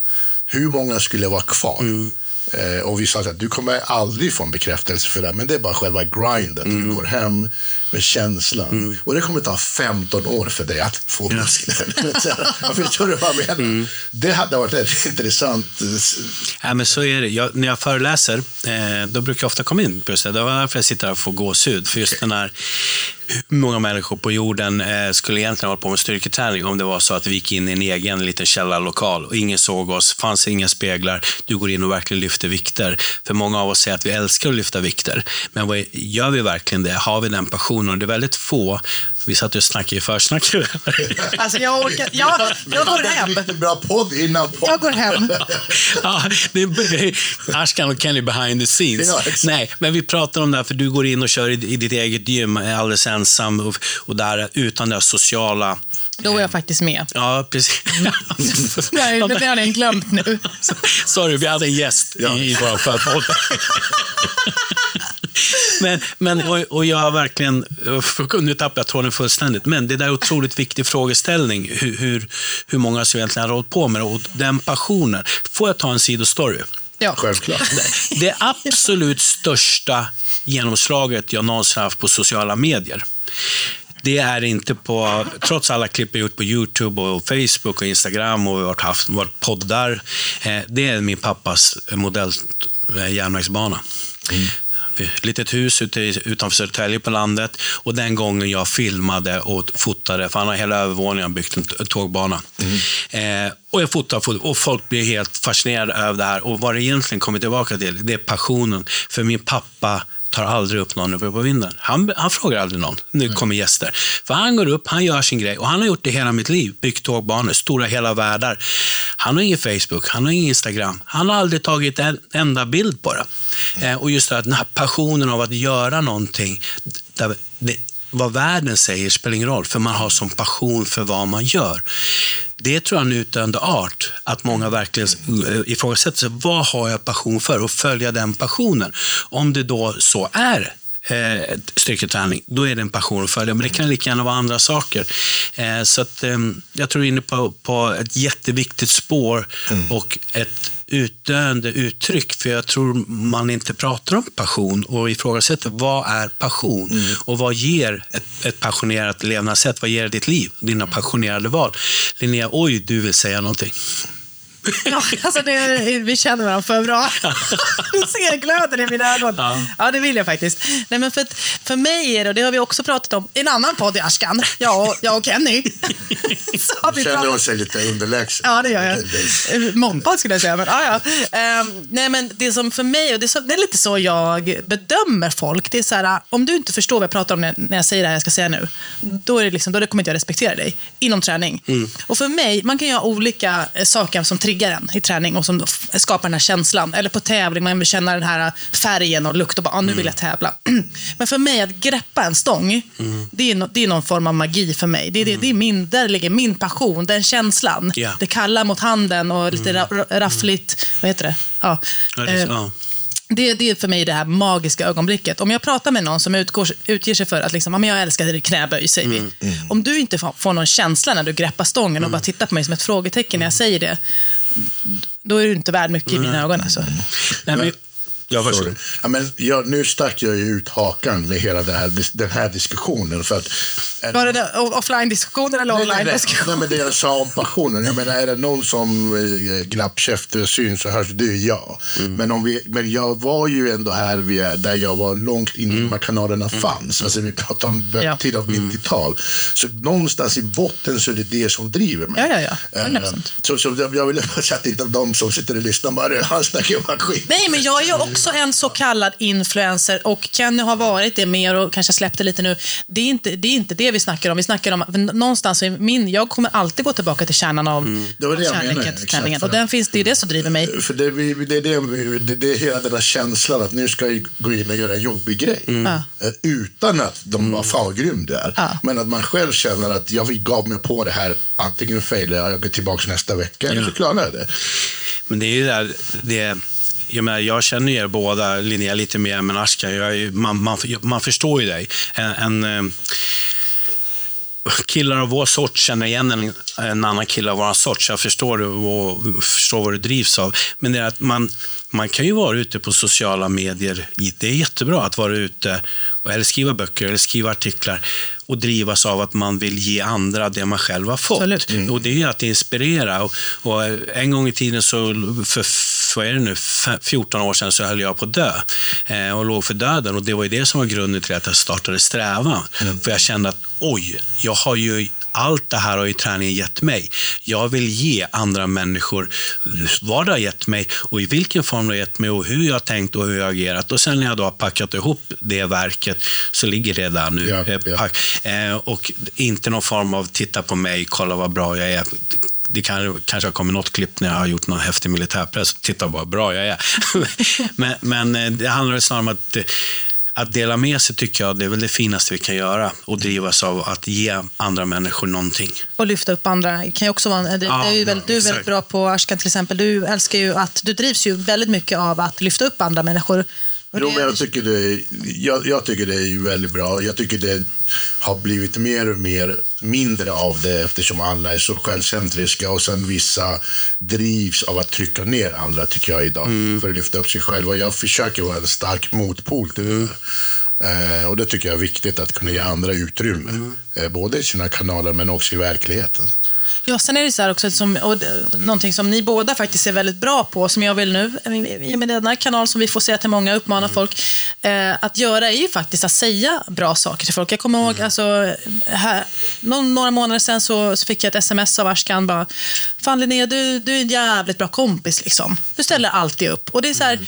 hur många skulle vara kvar? Mm. Eh, och vi sa att du kommer aldrig få en bekräftelse för det, men det är bara själva grinden. Mm. Du går hem med känslan. Mm. Och det kommer ta 15 år för dig att få muskler. Ja. Förstår du vad jag menar? Mm. Det hade varit ett intressant... Eh, ja, men så är det. Jag, när jag föreläser, eh, då brukar jag ofta komma in på just det. Det var därför jag sitter här och får gåshud. För just okay. den här hur många människor på jorden eh, skulle egentligen hålla på med styrketräning om det var så att vi gick in i en egen liten källarlokal och ingen såg oss, fanns inga speglar, du går in och verkligen lyfter vikter. För många av oss säger att vi älskar att lyfta vikter, men gör vi verkligen det? Har vi den passionen? Och det är väldigt få vi satt och snackade i försnack. Alltså jag orkar, jag, jag går hem. Bra podd innan podd. Jag går hem. ja, det är Ashkan och Kenny behind the scenes. Ja, Nej, men vi pratar om det här, för du går in och kör i, i ditt eget gym alldeles ensam och, och där utan det sociala då är jag faktiskt med. Ja, precis. Nej, det har jag glömt nu. Sorry, vi hade en gäst ja. i vår förpodd. men, men, och, och jag har verkligen, nu tappar jag tråden fullständigt, men det där är en otroligt viktig frågeställning, hur, hur, hur många som egentligen har hållit på med det och den passionen. Får jag ta en sidostory? Ja. Självklart. Det absolut största genomslaget jag någonsin haft på sociala medier, det är inte på, trots alla klipp jag gjort på YouTube och Facebook och Instagram och varit haft varit poddar, eh, det är min pappas modell eh, järnvägsbana. Mm litet hus ute, utanför Södertälje på landet. Och den gången jag filmade och fotade, för han har hela övervåningen byggt en tågbana. Mm. Eh, och jag fotade och folk blir helt fascinerade över det här. Och vad det egentligen kommer tillbaka till, det är passionen. För min pappa tar aldrig upp någon uppe på vinden. Han, han frågar aldrig någon när det kommer gäster. För han går upp, han gör sin grej och han har gjort det hela mitt liv. Byggt tågbanor, stora hela världar. Han har ingen Facebook, han har ingen Instagram. Han har aldrig tagit en enda bild på det. Eh, och just det här, den här passionen av att göra någonting. Där det, vad världen säger spelar ingen roll, för man har som passion för vad man gör. Det tror jag är en utdöende art, att många verkligen eh, ifrågasätter sig. Vad har jag passion för? Och följa den passionen. Om det då så är eh, styrketräning, då är det en passion att följa. Men det kan lika gärna vara andra saker. Eh, så att, eh, jag tror inne på, på ett jätteviktigt spår mm. och ett utdöende uttryck, för jag tror man inte pratar om passion och ifrågasätter vad är passion mm. och vad ger ett, ett passionerat levnadssätt? Vad ger ditt liv? Dina passionerade val. Linnea, oj, du vill säga någonting. Ja, alltså det, vi känner varandra för bra. Du ser glöden i mina ögon. Ja. ja, det vill jag faktiskt. Nej, men för, för mig är det, och det har vi också pratat om i en annan podd i Ashkan, jag och, jag och Kenny. Så vi Känner hon sig lite underlägsen? Ja, det gör jag. Mobbad skulle jag säga, men ja, ja. Um, nej, men det som för mig, och det är, så, det är lite så jag bedömer folk, det är så här, om du inte förstår vad jag pratar om när, när jag säger det här jag ska säga nu, då, är det liksom, då kommer inte jag respektera dig inom träning. Mm. Och för mig, man kan göra olika saker som triggar en i träning och som skapar den här känslan. Eller på tävling, man vill känna den här färgen och lukt och bara, ah, nu vill jag tävla. Men för mig, att greppa en stång, det, är no, det är någon form av magi för mig. Det, är det, det är min, där ligger min passion, den känslan. Ja. Det kalla mot handen och lite ra, raffligt, vad heter det? Ja. Ja, det, Eh, ja. det, det är för mig det här magiska ögonblicket. Om jag pratar med någon som utgår, utger sig för att liksom, "Ja, men jag älskar knäböj, säger vi. Om du inte får, någon känsla när du greppar stången och bara tittar på mig som ett frågetecken när jag säger det, då är du inte värd mycket i mina ögon. Alltså. Nej, men, ja, Sorry. varsågod. Ja, men jag, nu stack jag ju ut hakan med hela det här, den här diskussionen. För att, är- Var det där offline-diskussioner eller Nej, nej, nej. online-diskussioner? Nej, men det jag sa om passionen. Jag menar, är det någon som eh, glappkäft syns så hörs, det är jag. Men, om vi, men jag var ju ändå här vi är, där jag var långt in i de här kanalerna fanns. Alltså vi pratar om Ja. tid av 90-tal. Så någonstans i botten så är det det som driver mig. Ja, ja, ja. 100%. Eh, Så, så jag jag vill bara säga att inte de som sitter och lyssnar bara, han snackar bara skit. Nej, men jag är ju också en så kallad influencer och Kenny har varit det mer och kanske släppt det lite nu. Det är inte det, är inte det vi snackar om. Vi snackar om, någonstans i min, jag kommer alltid gå tillbaka till kärnan av, Det var det av kärleken till träningen. Och den finns, det är det som driver mig. För det, det, är det, det, det är hela den där känslan att nu ska jag gå in och göra en jobbig grej. Ja. Eh, Utan att de var fan vad grym det är. Ja. Men att man själv känner att jag gav mig på det här, antingen failar jag, jag går tillbaka nästa vecka, eller så klarar jag det. Men det är ju där, det, jag, menar, jag känner er båda, Linnea lite mer än Ashkan. Jag man, man, man förstår ju dig. En, en, eh, killar av vår sort känner igen en, en annan kille av vår sort, så jag förstår, och, förstår vad du drivs av. Men det är att man, man kan ju vara ute på sociala medier. Det är jättebra att vara ute, eller skriva böcker eller skriva artiklar och drivas av att man vill ge andra det man själv har fått. Absolut. Och det är ju att inspirera. Och, och en gång i tiden, så, för vad är det nu, F- 14 år sedan, så höll jag på att dö. Eh, och låg för döden. Och det var ju det som var grunden till att jag startade Strävan. För jag kände att, oj, jag har ju allt det här har ju träningen gett mig. Jag vill ge andra människor vad det har gett mig och i vilken form det har gett mig och hur jag har tänkt och hur jag har agerat. Och sen när jag då har packat ihop det verket så ligger det där nu. Ja, eh, ja. Eh, och inte någon form av titta på mig, kolla vad bra jag är. Det kan, kanske har kommit något klipp när jag har gjort någon häftig militärpress. Titta vad bra jag är. men, men eh, det handlar snarare om att, eh, att dela med sig tycker jag det är väl det finaste vi kan göra. Och drivas av att ge andra människor någonting. Och lyfta upp andra. Det kan också vara, det, det är väldigt, du är väldigt bra på Ashkan till exempel. Du älskar ju att, du drivs ju väldigt mycket av att lyfta upp andra människor. Jo, men jag, tycker det, är- jag, jag tycker det är väldigt bra. Jag tycker det har blivit mer och mer mindre av det eftersom alla är så självcentriska och sen vissa drivs av att trycka ner andra tycker jag idag för att lyfta upp sig själv. Och jag försöker vara en stark motpol till det. Eh, och det tycker jag är viktigt att kunna ge andra utrymme. Eh, både i sina kanaler men också i verkligheten. Ja, sen är det så här också, som, och, någonting som ni båda faktiskt är väldigt bra på, som jag vill nu, i och med denna kanal som vi får se till många, uppmana folk, eh, att göra är ju faktiskt att säga bra saker till folk. Jag kommer ihåg, alltså, här, några månader sedan så, så fick jag ett sms av Ashkan bara, Fan Linnea, du, du är en jävligt bra kompis liksom. Du ställer alltid upp. Och det är så här,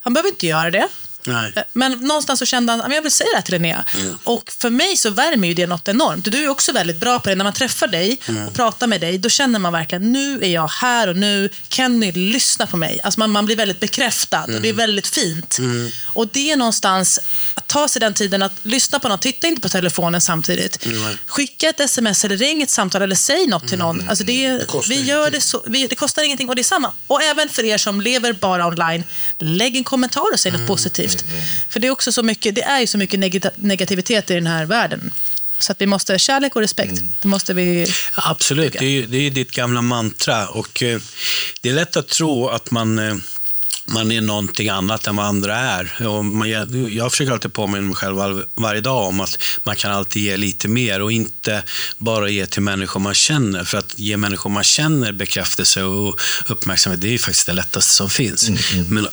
han behöver inte göra det. Nej. Men någonstans så kände han, "Men jag vill säga det här till Linnea. Och för mig så värmer ju det något enormt. Du är också väldigt bra på det. När man träffar dig och pratar med dig, då känner man verkligen, nu är jag här och nu, Kenny, lyssna på mig. Alltså man, man blir väldigt bekräftad och det är väldigt fint. Och det är någonstans, att ta sig den tiden att lyssna på någon, titta inte på telefonen samtidigt. Skicka ett sms eller ring ett samtal eller säg något till någon. Alltså det, Det vi gör ingenting. det så, vi, det kostar ingenting och det är samma. Och även för er som lever bara online, lägg en kommentar och säg något positivt. För det är också så mycket, det är ju så mycket negativitet i den här världen. Så att vi måste, kärlek och respekt, det måste vi... Absolut, det är, ju- det är ditt gamla mantra. Och eh, Det är lätt att tro att man, eh, man är någonting annat än vad andra är. Och man, jag, försöker alltid påminna mig själv var, varje dag om att man kan alltid ge lite mer och inte bara ge till människor man känner. För att ge människor man känner bekräftelse och uppmärksamhet, det är ju faktiskt det lättaste som finns. Men,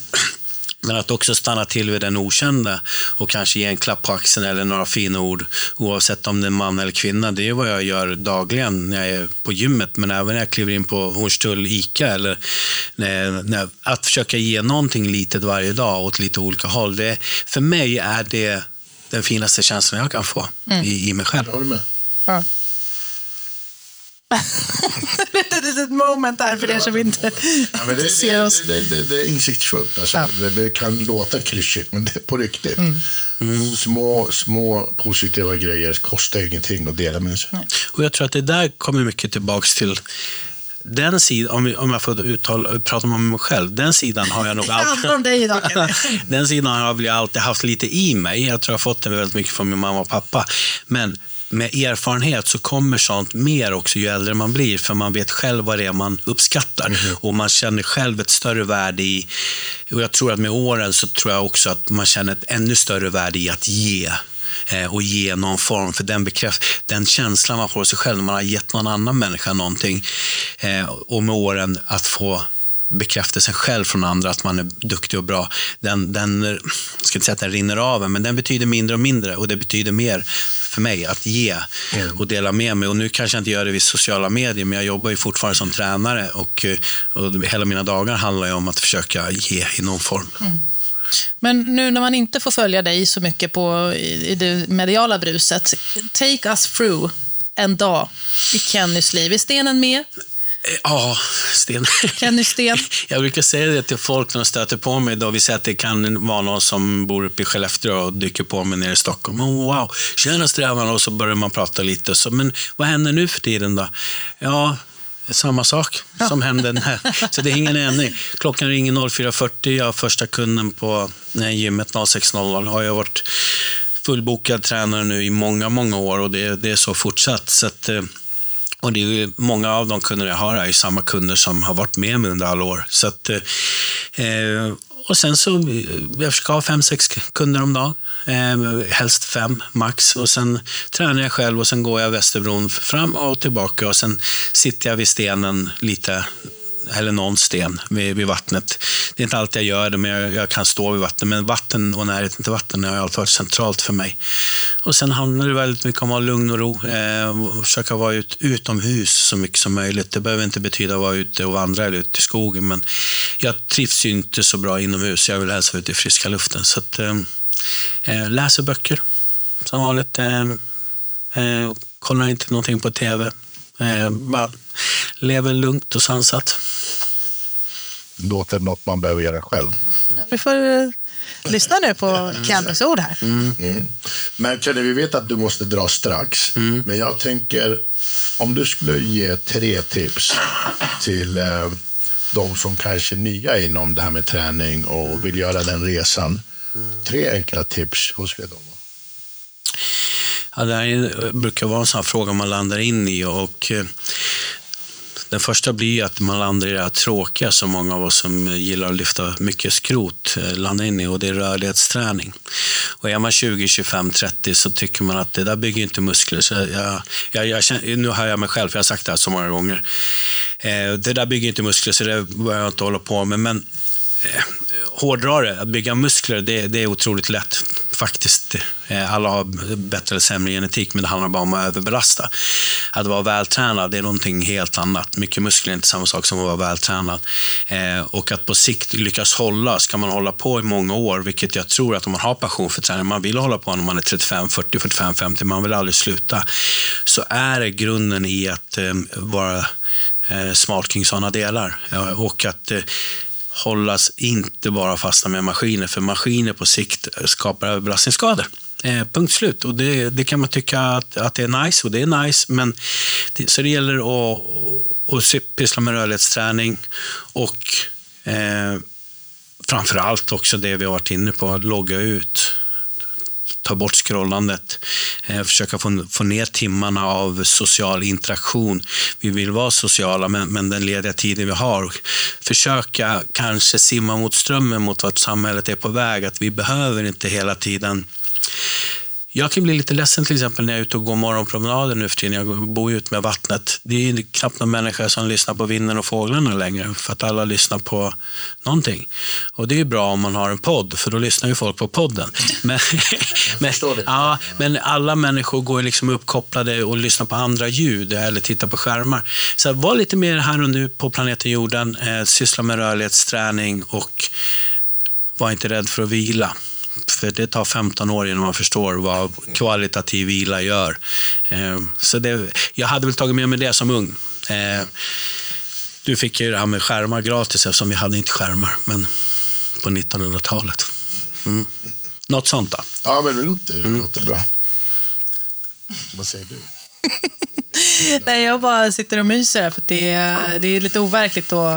men att också stanna till vid den okända och kanske ge en klapp på axeln eller några fina ord, oavsett om det är man eller kvinna. Det är vad jag gör dagligen när jag är på gymmet, men även när jag kliver in på Hornstull ICA. Eller när, när, att försöka ge någonting litet varje dag åt lite olika håll. Det, för mig är det den finaste känslan jag kan få i, i mig själg. Jag håller med. Ja. ett litet moment där för er som inte Ja, men det, ser oss. det, det, det är insiktsfullt. Alltså. Ja. Det, det kan låta klyschigt, men det är på riktigt. Små, små positiva grejer kostar ingenting att dela med sig. Och jag tror att det där kommer mycket tillbaks till den sidan, om, om jag får uttala, prata om mig själv, den sidan har jag nog Det alltid... om dig idag. Den sidan har jag alltid haft lite i mig. Jag tror jag har fått den väldigt mycket från min mamma och pappa. Men med erfarenhet så kommer sånt mer också ju äldre man blir, för man vet själv vad det är man uppskattar. Och man känner själv ett större värde i, och jag tror att med åren så tror jag också att man känner ett ännu större värde i att ge eh, och ge någon form, för den, bekräft, den känslan man får av sig själv när man har gett någon annan människa någonting, eh, och med åren att få bekräftelsen själv från andra att man är duktig och bra, den, den jag ska inte säga att den rinner av en, men den betyder mindre och mindre och det betyder mer för mig att ge och dela med mig. Och nu kanske jag inte gör det vid sociala medier, men jag jobbar ju fortfarande som tränare och, eh, och hela mina dagar handlar ju om att försöka ge i någon form. Men nu när man inte får följa dig så mycket på, i, i det mediala bruset, take us through en dag i Kennys liv. Är stenen med? Ja, Sten. Kenny Sten? Jag brukar säga det till folk när de stöter på mig. Då vi säger att det kan vara någon som bor uppe i Skellefteå och dyker på mig nere i Stockholm. Oh, wow, tjena strävan! Och så börjar man prata lite. Så, men vad händer nu för tiden då? Ja, samma sak som hände här. Så det är ingen ändring. Klockan ringer 04.40. Jag har första kunden på nej, gymmet 06.00. Har jag varit fullbokad tränare nu i många, många år och det, det är så fortsatt. Så att, eh, och det är ju, många av de kunder jag har är ju samma kunder som har varit med mig under alla år. Så att, eh, och sen så, eh, jag försöker ha fem, sex kunder om dagen. Eh, helst fem max. Och sen tränar jag själv och sen går jag Västerbron fram och tillbaka. Och sen sitter jag vid stenen lite eller någon sten vid, vid vattnet. Det är inte alltid jag gör det, men jag, jag kan stå vid vattnet. Men vatten och närheten till vatten har alltid varit centralt för mig. Och sen handlar det väldigt mycket om att ha lugn och ro. Eh, och försöka vara ut, utomhus så mycket som möjligt. Det behöver inte betyda att vara ute och vandra eller ute i skogen. Men jag trivs ju inte så bra inomhus. Jag vill helst vara ute i friska luften. Så att, eh, eh läser böcker som vanligt. Eh, eh, kollar inte någonting på tv. Eh, bara lever lugnt och sansat. Låter något man behöver göra själv. Vi får eh, lyssna nu på Kennys ord här. Mm. Men Kenny, vi vet att du måste dra strax. Men jag tänker, om du skulle ge tre tips till eh, de som kanske är nya inom det här med träning och vill göra den resan. Tre enkla tips, vad skulle de vara? Ja, det här brukar vara en sån här fråga man landar in i. Och, eh, den första blir ju att man landar i det här tråkiga som många av oss som gillar att lyfta mycket skrot eh, landar in i och det är rörlighetsträning. Och är man 20, 25, 30 så tycker man att det där bygger inte muskler. Så jag, jag, jag, känner- nu hör jag mig själv, för jag har sagt det här så många gånger. Eh, det där bygger inte muskler så det behöver jag inte hålla på med. Men eh, hårdra det, att bygga muskler, det, det är otroligt lätt faktiskt. Eh, alla har bättre eller sämre genetik, men det handlar bara om att överbelasta. Att vara vältränad är någonting helt annat. Mycket muskler är inte samma sak som att vara vältränad. Eh, och att på sikt lyckas hålla, ska man hålla på i många år, vilket jag tror att om man har passion för träning, man vill hålla på när man är 35, 40, 45, 50, man vill aldrig sluta, så är det grunden i att eh, vara smart kring sådana delar. Och att hållas inte bara fastna med maskiner, för maskiner på sikt skapar överbelastningsskador. Eh, punkt slut. Och det, det kan man tycka att, att det är nice, och det är nice. Men det, så det gäller att, att pyssla med rörlighetsträning och eh, framför allt också det vi har varit inne på, att logga ut ta bort scrollandet, eh, försöka få, få ner timmarna av social interaktion. Vi vill vara sociala, men, men den lediga tiden vi har, försöka kanske simma mot strömmen mot vart samhället är på väg. Att vi behöver inte hela tiden jag kan bli lite ledsen till exempel när jag är ute och går morgonpromenader nu för tiden. Jag bor ju ut med vattnet. Det är knappt någon människa som lyssnar på vinden och fåglarna längre, för att alla lyssnar på någonting. Och det är ju bra om man har en podd, för då lyssnar ju folk på podden. Men, men, ja, men alla människor går ju liksom uppkopplade och lyssnar på andra ljud eller tittar på skärmar. Så var lite mer här och nu på planeten jorden, eh, syssla med rörlighetsträning och var inte rädd för att vila. För det tar 15 år innan man förstår vad kvalitativ vila gör. Eh, så det, jag hade väl tagit med mig det som ung. Eh, du fick ju det här med skärmar gratis eftersom vi hade inte skärmar men på 1900-talet. Mm. Något sånt då? Ja, men det låter, det låter bra. Vad säger du? Nej, jag bara sitter och myser här för det är, det är lite overkligt. Och,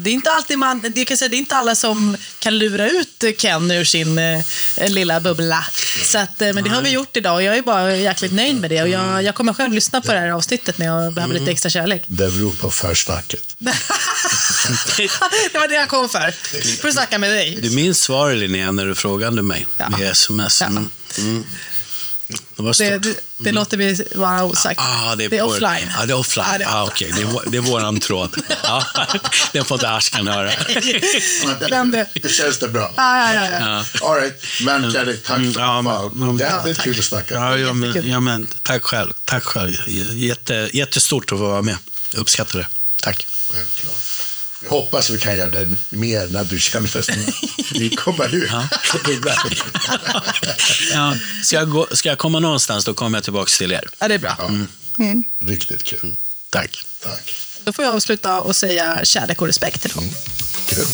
det är inte alltid man, det, kan säga, det är inte alla som kan lura ut Ken ur sin eh, lilla bubbla. Så att, eh, men det har vi gjort idag och jag är bara jäkligt nöjd med det. Och jag, jag kommer själv lyssna på det här avsnittet när jag behöver lite extra kärlek. Det beror på försnacket. det var det jag kom för. För att snacka med dig. Du minns svaret Linnea när du frågade mig Ja. med sms. Ja. Mm. Mm. Det var Det, det, det låter vi vara osagt. Ah, det är, det är offline. Ja, det är offline. Ja, det är ah, okej. Det, är, det är våran tråd. Ja. Den får inte Ashkan höra. Den det. Det känns det bra. Ja, ja, ja. ja. All right. Men Kenneth, tack Mm, för ja, men- Det Ja, är tack. kul att snacka. Ja, ja, men, ja, men, tack själv. Tack själv. Jätte, jättestort att få vara med. Jag uppskattar det. Tack. Självklart. Jag hoppas vi kan göra det mer när du känner för att vi kommer ut. Ja, ska, jag gå, ska jag komma någonstans, då kommer jag tillbaka till er. ja, det är bra. Ja. Riktigt kul. Tack. Tack. Då får jag avsluta och säga kärlek och respekt. Då. Kul.